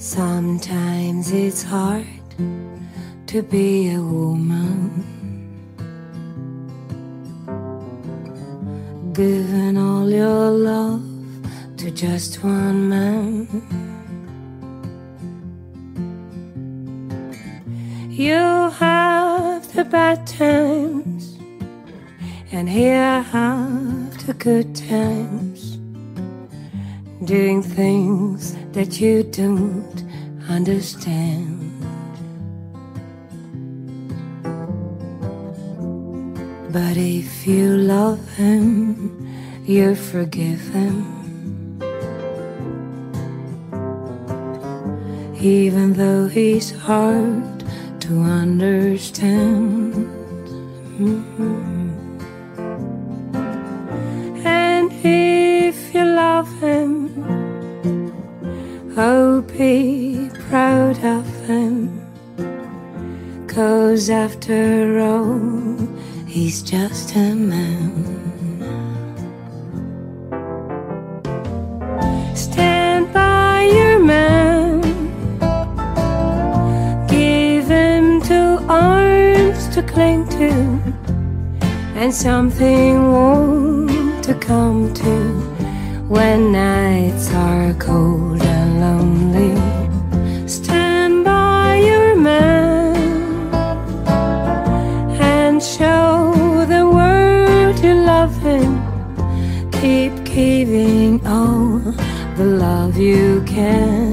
Sometimes it's hard to be a woman. Giving all your love to just one man. You have the bad times, and here I have the good times. Doing things that you don't understand. But if you love him, you forgive him. Even though he's hard to understand. Mhm. And if you love him, oh, be proud of him. Cause after all, he's just a man. Stand by your man. Give him two arms to cling to, and something warm to come to when nights are cold and lonely. Stand by your man and show the world you love him. Keep giving all the love you can.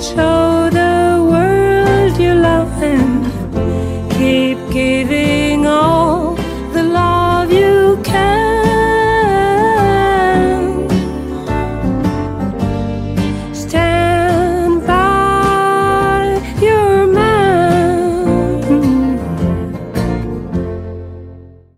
show the world you love and keep giving.